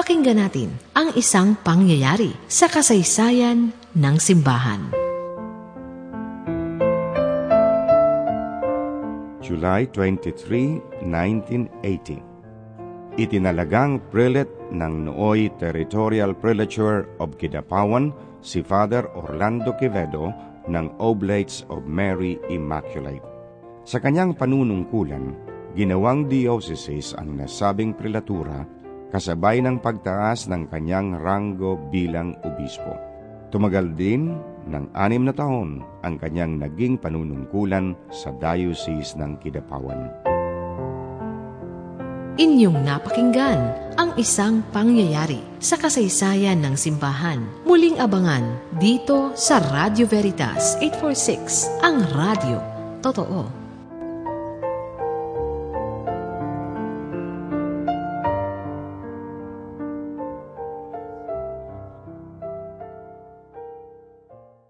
Pakinggan natin ang isang pangyayari sa kasaysayan ng simbahan. July 23, 1980 Itinalagang prelate ng nooy Territorial Prelature of Kidapawan si Father Orlando Quevedo ng Oblates of Mary Immaculate. Sa kanyang panunungkulan, ginawang diocese ang nasabing prelatura kasabay ng pagtaas ng kanyang ranggo bilang obispo. Tumagal din ng anim na taon ang kanyang naging panunungkulan sa Diocese ng Kidapawan. Inyong napakinggan ang isang pangyayari sa kasaysayan ng simbahan. Muling abangan dito sa Radio Veritas 846, ang radio. Totoo.